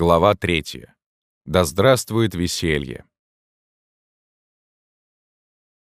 Глава 3. Да здравствует веселье.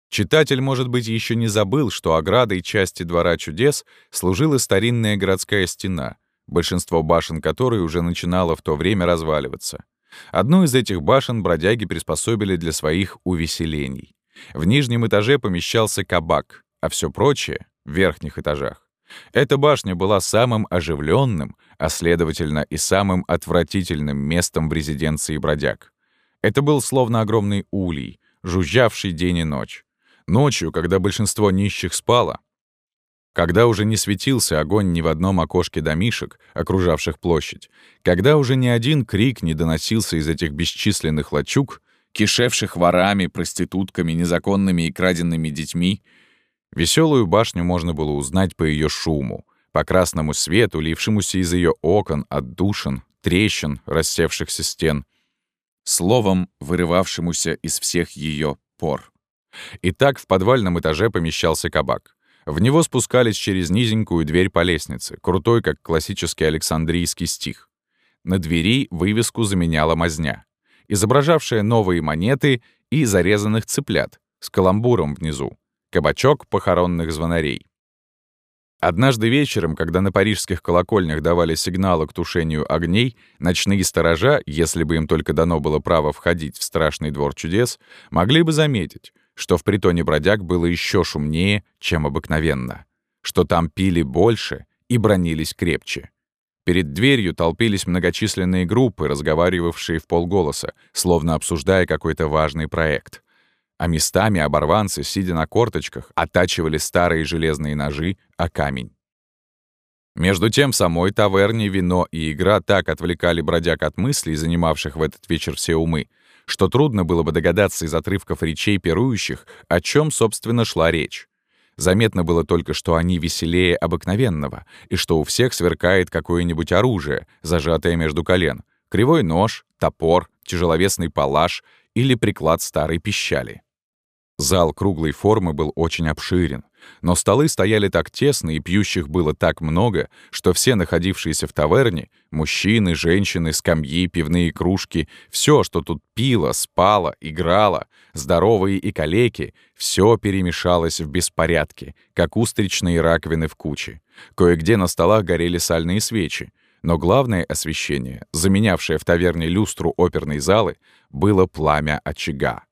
Читатель, может быть, еще не забыл, что оградой части Двора чудес служила старинная городская стена, большинство башен которой уже начинало в то время разваливаться. Одну из этих башен бродяги приспособили для своих увеселений. В нижнем этаже помещался кабак, а все прочее — в верхних этажах. Эта башня была самым оживленным, а следовательно и самым отвратительным местом в резиденции бродяг. Это был словно огромный улей, жужжавший день и ночь. Ночью, когда большинство нищих спало, когда уже не светился огонь ни в одном окошке домишек, окружавших площадь, когда уже ни один крик не доносился из этих бесчисленных лачуг, кишевших ворами, проститутками, незаконными и краденными детьми, Веселую башню можно было узнать по ее шуму, по красному свету, лившемуся из ее окон, отдушин, трещин, рассевшихся стен, словом, вырывавшемуся из всех ее пор. Итак, в подвальном этаже помещался кабак. В него спускались через низенькую дверь по лестнице, крутой, как классический александрийский стих. На двери вывеску заменяла мазня, изображавшая новые монеты и зарезанных цыплят с каламбуром внизу, Кабачок похоронных звонарей. Однажды вечером, когда на парижских колокольнях давали сигналы к тушению огней, ночные сторожа, если бы им только дано было право входить в страшный двор чудес, могли бы заметить, что в притоне бродяг было еще шумнее, чем обыкновенно, что там пили больше и бронились крепче. Перед дверью толпились многочисленные группы, разговаривавшие в полголоса, словно обсуждая какой-то важный проект — а местами оборванцы, сидя на корточках, оттачивали старые железные ножи о камень. Между тем, в самой таверне вино и игра так отвлекали бродяг от мыслей, занимавших в этот вечер все умы, что трудно было бы догадаться из отрывков речей пирующих, о чем, собственно, шла речь. Заметно было только, что они веселее обыкновенного, и что у всех сверкает какое-нибудь оружие, зажатое между колен. Кривой нож, топор, тяжеловесный палаш или приклад старой пищали. Зал круглой формы был очень обширен, но столы стояли так тесно и пьющих было так много, что все находившиеся в таверне — мужчины, женщины, скамьи, пивные кружки — все, что тут пило, спало, играло, здоровые и калеки — все перемешалось в беспорядке, как устричные раковины в куче. Кое-где на столах горели сальные свечи, но главное освещение, заменявшее в таверне люстру оперной залы, было пламя очага.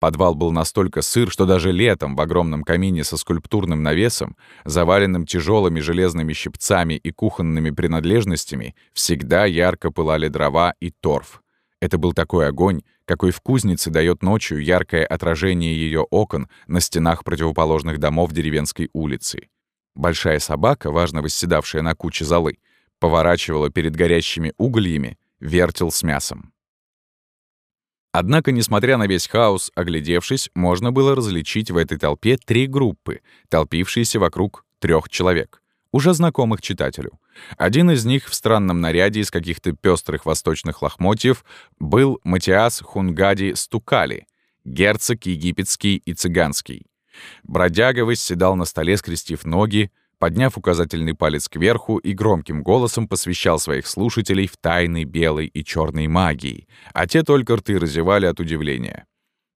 Подвал был настолько сыр, что даже летом в огромном камине со скульптурным навесом, заваленным тяжелыми железными щипцами и кухонными принадлежностями, всегда ярко пылали дрова и торф. Это был такой огонь, какой в кузнице дает ночью яркое отражение ее окон на стенах противоположных домов деревенской улицы. Большая собака, важно восседавшая на куче золы, поворачивала перед горящими угольями вертел с мясом. Однако, несмотря на весь хаос, оглядевшись, можно было различить в этой толпе три группы, толпившиеся вокруг трех человек, уже знакомых читателю. Один из них в странном наряде из каких-то пестрых восточных лохмотьев был Матиас Хунгади Стукали, герцог египетский и цыганский. Бродяга восседал на столе, скрестив ноги, подняв указательный палец кверху и громким голосом посвящал своих слушателей в тайны белой и черной магии, а те только рты разевали от удивления.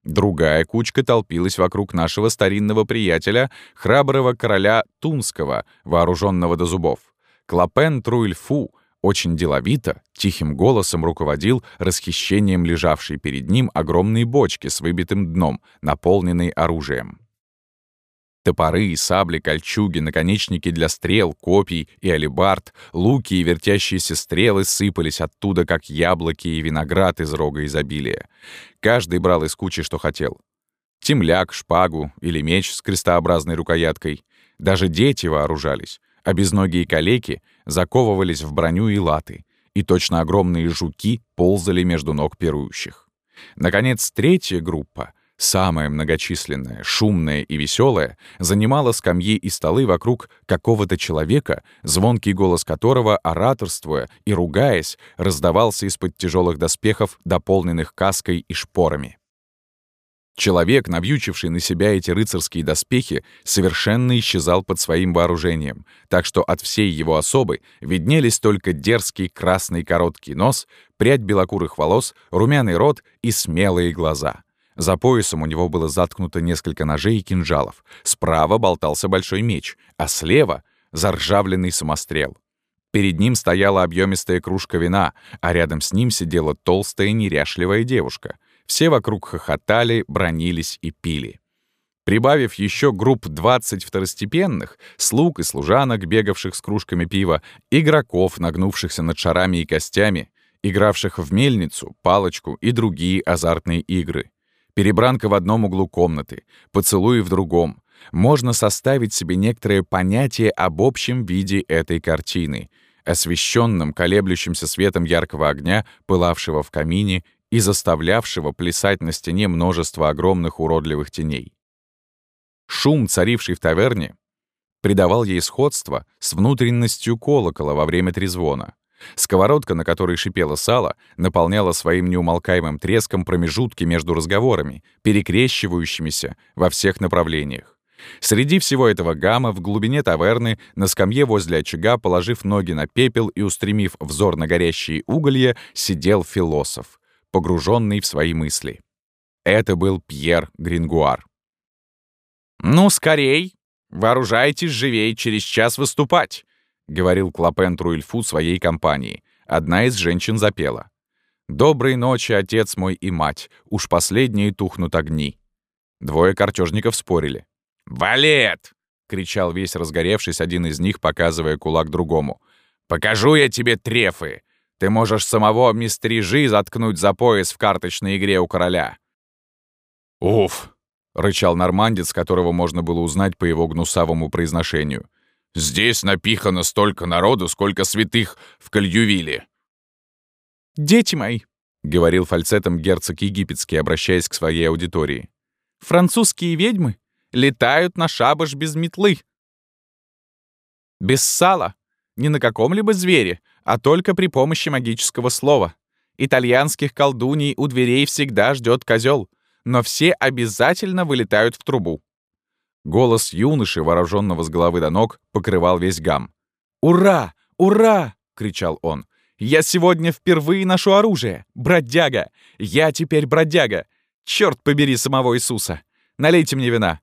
Другая кучка толпилась вокруг нашего старинного приятеля, храброго короля Тунского, вооруженного до зубов. Клопен Труильфу очень деловито, тихим голосом руководил расхищением лежавшей перед ним огромной бочки с выбитым дном, наполненной оружием. Топоры, сабли, кольчуги, наконечники для стрел, копий и алебард, луки и вертящиеся стрелы сыпались оттуда, как яблоки и виноград из рога изобилия. Каждый брал из кучи, что хотел. Темляк, шпагу или меч с крестообразной рукояткой. Даже дети вооружались, а безногие калеки заковывались в броню и латы, и точно огромные жуки ползали между ног пирующих. Наконец, третья группа — самая многочисленная, шумная и веселая, занимала скамьи и столы вокруг какого-то человека, звонкий голос которого, ораторствуя и ругаясь, раздавался из-под тяжелых доспехов, дополненных каской и шпорами. Человек, навьючивший на себя эти рыцарские доспехи, совершенно исчезал под своим вооружением, так что от всей его особы виднелись только дерзкий красный короткий нос, прядь белокурых волос, румяный рот и смелые глаза. За поясом у него было заткнуто несколько ножей и кинжалов. Справа болтался большой меч, а слева — заржавленный самострел. Перед ним стояла объемистая кружка вина, а рядом с ним сидела толстая неряшливая девушка. Все вокруг хохотали, бронились и пили. Прибавив еще групп 20 второстепенных, слуг и служанок, бегавших с кружками пива, игроков, нагнувшихся над шарами и костями, игравших в мельницу, палочку и другие азартные игры. Перебранка в одном углу комнаты, поцелуи в другом. Можно составить себе некоторое понятие об общем виде этой картины, освещенном колеблющимся светом яркого огня, пылавшего в камине и заставлявшего плясать на стене множество огромных уродливых теней. Шум, царивший в таверне, придавал ей сходство с внутренностью колокола во время трезвона. Сковородка, на которой шипело сало, наполняла своим неумолкаемым треском промежутки между разговорами, перекрещивающимися во всех направлениях. Среди всего этого гамма в глубине таверны, на скамье возле очага, положив ноги на пепел и устремив взор на горящие уголья, сидел философ, погруженный в свои мысли. Это был Пьер Грингуар. «Ну, скорей! Вооружайтесь живей, через час выступать!» — говорил Клопен Труильфу своей компании. Одна из женщин запела. «Доброй ночи, отец мой и мать, уж последние тухнут огни». Двое картежников спорили. «Валет!» — кричал весь разгоревшись один из них, показывая кулак другому. «Покажу я тебе трефы! Ты можешь самого мистрижи заткнуть за пояс в карточной игре у короля». «Уф!» — рычал нормандец, которого можно было узнать по его гнусавому произношению. «Здесь напихано столько народу, сколько святых в Кальювиле». «Дети мои», — говорил фальцетом герцог египетский, обращаясь к своей аудитории. «Французские ведьмы летают на шабаш без метлы. Без сала, не на каком-либо звере, а только при помощи магического слова. Итальянских колдуний у дверей всегда ждет козел, но все обязательно вылетают в трубу. Голос юноши, вооруженного с головы до ног, покрывал весь гам. «Ура! Ура!» — кричал он. «Я сегодня впервые ношу оружие! Бродяга! Я теперь бродяга! Черт побери самого Иисуса! Налейте мне вина!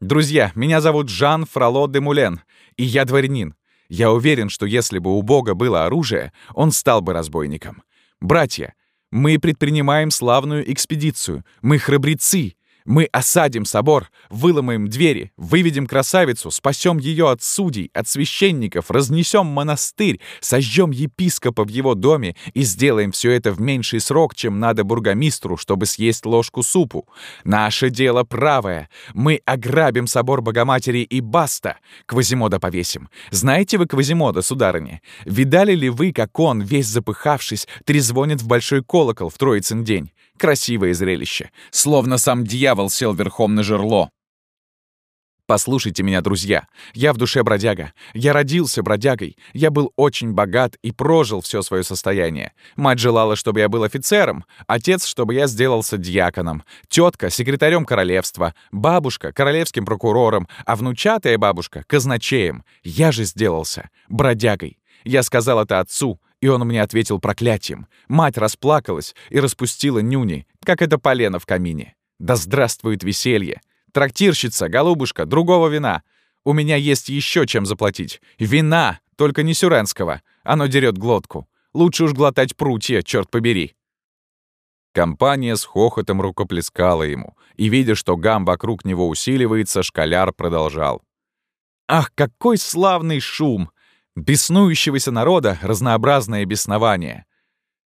Друзья, меня зовут Жан Фроло де Мулен, и я дворянин. Я уверен, что если бы у Бога было оружие, он стал бы разбойником. Братья, мы предпринимаем славную экспедицию. Мы храбрецы. Мы осадим собор, выломаем двери, выведем красавицу, спасем ее от судей, от священников, разнесем монастырь, сожжем епископа в его доме и сделаем все это в меньший срок, чем надо бургомистру, чтобы съесть ложку супу. Наше дело правое. Мы ограбим собор Богоматери и баста. Квазимода повесим. Знаете вы Квазимода, сударыня? Видали ли вы, как он, весь запыхавшись, трезвонит в большой колокол в Троицын день? Красивое зрелище. Словно сам дьявол сел верхом на жерло. Послушайте меня, друзья. Я в душе бродяга. Я родился бродягой. Я был очень богат и прожил все свое состояние. Мать желала, чтобы я был офицером, отец, чтобы я сделался дьяконом, тетка — секретарем королевства, бабушка — королевским прокурором, а внучатая бабушка — казначеем. Я же сделался бродягой. Я сказал это отцу, и он мне ответил проклятием. Мать расплакалась и распустила нюни, как это полено в камине. Да здравствует веселье! Трактирщица, голубушка, другого вина. У меня есть еще чем заплатить. Вина, только не сюренского. Оно дерет глотку. Лучше уж глотать прутья, черт побери. Компания с хохотом рукоплескала ему, и, видя, что гам вокруг него усиливается, школяр продолжал. «Ах, какой славный шум! Беснующегося народа разнообразное беснование.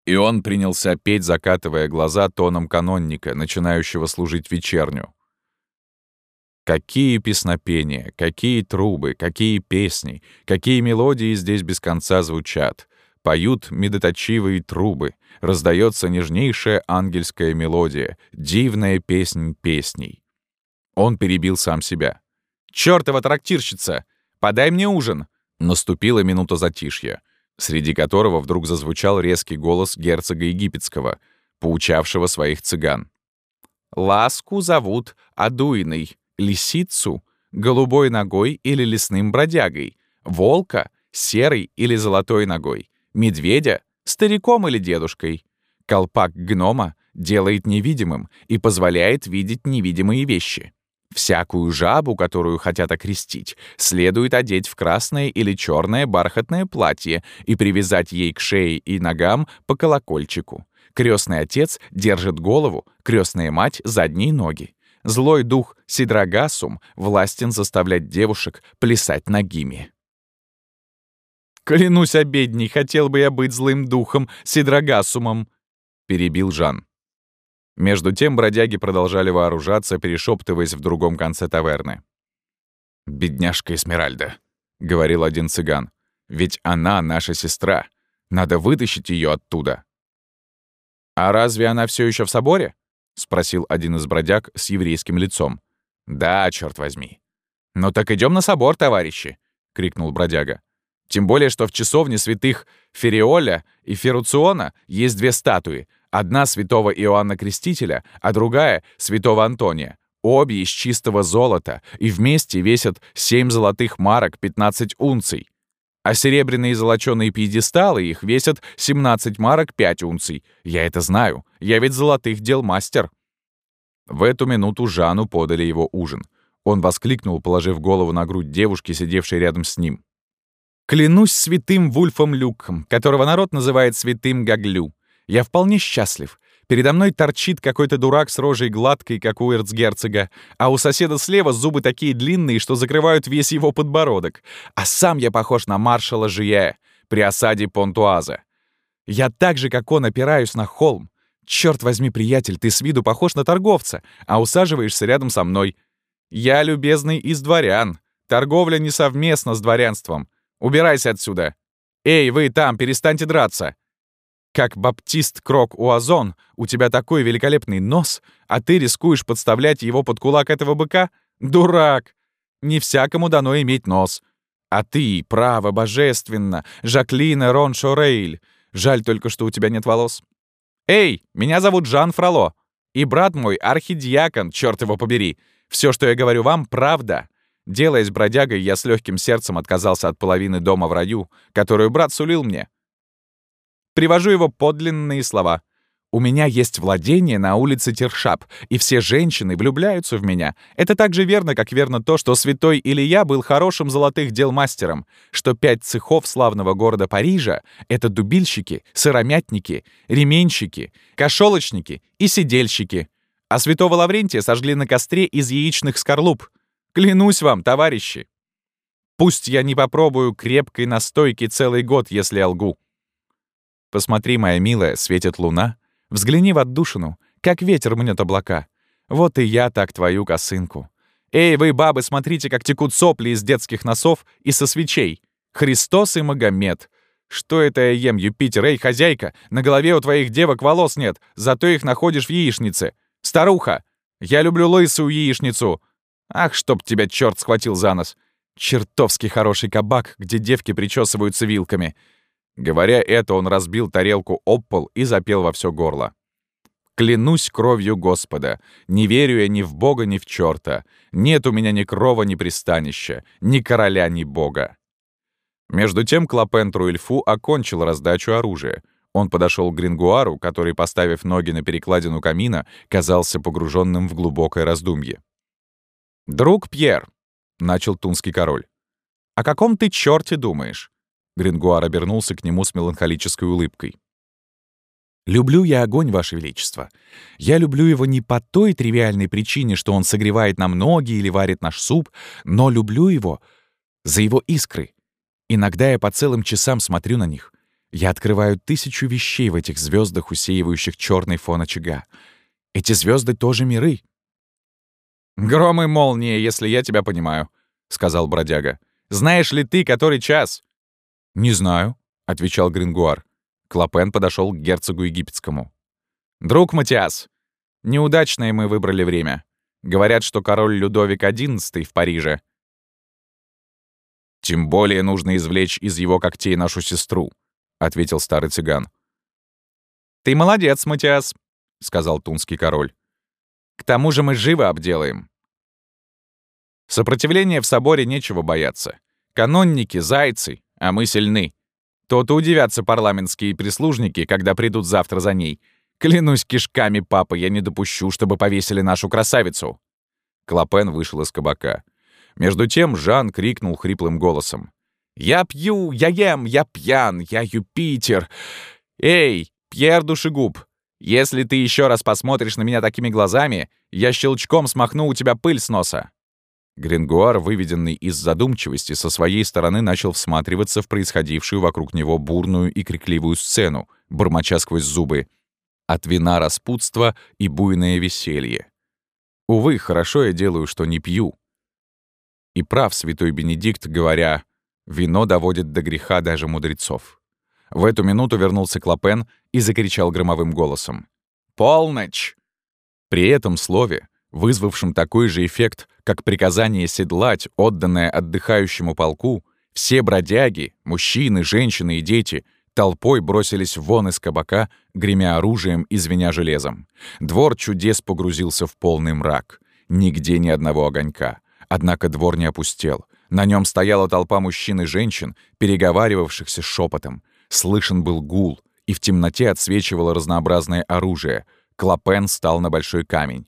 И он принялся петь, закатывая глаза тоном канонника, начинающего служить вечерню. Какие песнопения, какие трубы, какие песни, какие мелодии здесь без конца звучат. Поют медоточивые трубы, раздается нежнейшая ангельская мелодия, дивная песнь песней. Он перебил сам себя. «Чёртова трактирщица! Подай мне ужин! Наступила минута затишья, среди которого вдруг зазвучал резкий голос герцога египетского, поучавшего своих цыган. Ласку зовут Адуиной, лисицу — голубой ногой или лесным бродягой, волка — серой или золотой ногой, медведя — стариком или дедушкой. Колпак гнома делает невидимым и позволяет видеть невидимые вещи. Всякую жабу, которую хотят окрестить, следует одеть в красное или черное бархатное платье и привязать ей к шее и ногам по колокольчику. Крестный отец держит голову, крестная мать — задние ноги. Злой дух Сидрагасум властен заставлять девушек плясать ногими. «Клянусь обедней, хотел бы я быть злым духом Сидрагасумом», — перебил Жан. Между тем бродяги продолжали вооружаться, перешептываясь в другом конце таверны. «Бедняжка Эсмеральда», — говорил один цыган. «Ведь она наша сестра. Надо вытащить ее оттуда». «А разве она все еще в соборе?» — спросил один из бродяг с еврейским лицом. «Да, черт возьми». «Ну так идем на собор, товарищи!» — крикнул бродяга. «Тем более, что в часовне святых Фериоля и Феруциона есть две статуи. Одна святого Иоанна Крестителя, а другая — святого Антония. Обе из чистого золота, и вместе весят семь золотых марок 15 унций. А серебряные золочёные пьедесталы их весят 17 марок 5 унций. Я это знаю. Я ведь золотых дел мастер. В эту минуту Жану подали его ужин. Он воскликнул, положив голову на грудь девушки, сидевшей рядом с ним. «Клянусь святым Вульфом Люком, которого народ называет святым Гаглю. Я вполне счастлив. Передо мной торчит какой-то дурак с рожей гладкой, как у эрцгерцога, а у соседа слева зубы такие длинные, что закрывают весь его подбородок. А сам я похож на маршала Жия при осаде Понтуаза. Я так же, как он, опираюсь на холм. Черт возьми, приятель, ты с виду похож на торговца, а усаживаешься рядом со мной. Я любезный из дворян. Торговля не совместна с дворянством. Убирайся отсюда. Эй, вы там, перестаньте драться. Как баптист Крок Уазон, у тебя такой великолепный нос, а ты рискуешь подставлять его под кулак этого быка? Дурак! Не всякому дано иметь нос. А ты, право, божественно, Жаклина Рон Шорейль. Жаль только, что у тебя нет волос. Эй, меня зовут Жан Фроло. И брат мой архидиакон, черт его побери. Все, что я говорю вам, правда. Делаясь бродягой, я с легким сердцем отказался от половины дома в раю, которую брат сулил мне. Привожу его подлинные слова. «У меня есть владение на улице Тершап, и все женщины влюбляются в меня. Это так же верно, как верно то, что святой Илья был хорошим золотых дел мастером, что пять цехов славного города Парижа — это дубильщики, сыромятники, ременщики, кошелочники и сидельщики. А святого Лаврентия сожгли на костре из яичных скорлуп. Клянусь вам, товарищи! Пусть я не попробую крепкой настойки целый год, если я лгу. Посмотри, моя милая, светит луна. Взгляни в отдушину, как ветер мнет облака. Вот и я так твою косынку. Эй, вы, бабы, смотрите, как текут сопли из детских носов и со свечей. Христос и Магомед. Что это я ем, Юпитер? Эй, хозяйка, на голове у твоих девок волос нет, зато их находишь в яичнице. Старуха, я люблю лысую яичницу. Ах, чтоб тебя черт схватил за нос. Чертовски хороший кабак, где девки причесываются вилками. Говоря это, он разбил тарелку об пол и запел во все горло. «Клянусь кровью Господа, не верю я ни в Бога, ни в черта. Нет у меня ни крова, ни пристанища, ни короля, ни Бога». Между тем Клопен Труэльфу окончил раздачу оружия. Он подошел к Грингуару, который, поставив ноги на перекладину камина, казался погруженным в глубокое раздумье. «Друг Пьер», — начал тунский король, — «о каком ты черте думаешь? Грингуар обернулся к нему с меланхолической улыбкой. «Люблю я огонь, Ваше Величество. Я люблю его не по той тривиальной причине, что он согревает нам ноги или варит наш суп, но люблю его за его искры. Иногда я по целым часам смотрю на них. Я открываю тысячу вещей в этих звездах, усеивающих черный фон очага. Эти звезды тоже миры». «Гром и молния, если я тебя понимаю», — сказал бродяга. «Знаешь ли ты, который час?» «Не знаю», — отвечал Грингуар. Клопен подошел к герцогу египетскому. «Друг Матиас, неудачное мы выбрали время. Говорят, что король Людовик XI в Париже. «Тем более нужно извлечь из его когтей нашу сестру», — ответил старый цыган. «Ты молодец, Матиас», — сказал тунский король. К тому же мы живо обделаем. Сопротивления в соборе нечего бояться. Канонники — зайцы, а мы сильны. То-то удивятся парламентские прислужники, когда придут завтра за ней. Клянусь кишками, папа, я не допущу, чтобы повесили нашу красавицу. Клопен вышел из кабака. Между тем Жан крикнул хриплым голосом. «Я пью, я ем, я пьян, я Юпитер! Эй, Пьер Душегуб, если ты еще раз посмотришь на меня такими глазами, я щелчком смахну у тебя пыль с носа!» Грингуар, выведенный из задумчивости, со своей стороны начал всматриваться в происходившую вокруг него бурную и крикливую сцену, бормоча сквозь зубы. От вина распутство и буйное веселье. Увы, хорошо я делаю, что не пью. И прав святой Бенедикт, говоря, вино доводит до греха даже мудрецов. В эту минуту вернулся Клопен и закричал громовым голосом. «Полночь!» При этом слове вызвавшим такой же эффект, как приказание седлать, отданное отдыхающему полку, все бродяги, мужчины, женщины и дети, толпой бросились вон из кабака, гремя оружием и звеня железом. Двор чудес погрузился в полный мрак. Нигде ни одного огонька. Однако двор не опустел. На нем стояла толпа мужчин и женщин, переговаривавшихся шепотом. Слышен был гул, и в темноте отсвечивало разнообразное оружие. Клопен стал на большой камень.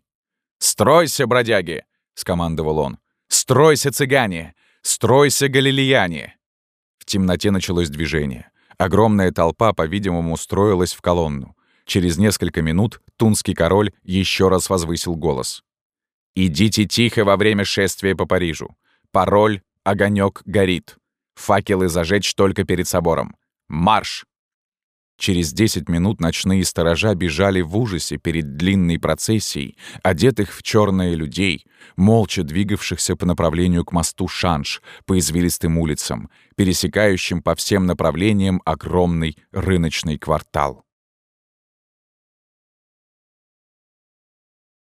«Стройся, бродяги!» — скомандовал он. «Стройся, цыгане! Стройся, галилеяне!» В темноте началось движение. Огромная толпа, по-видимому, строилась в колонну. Через несколько минут тунский король еще раз возвысил голос. «Идите тихо во время шествия по Парижу. Пароль «Огонек горит». Факелы зажечь только перед собором. Марш!» Через 10 минут ночные сторожа бежали в ужасе перед длинной процессией, одетых в черные людей, молча двигавшихся по направлению к мосту Шанш, по извилистым улицам, пересекающим по всем направлениям огромный рыночный квартал.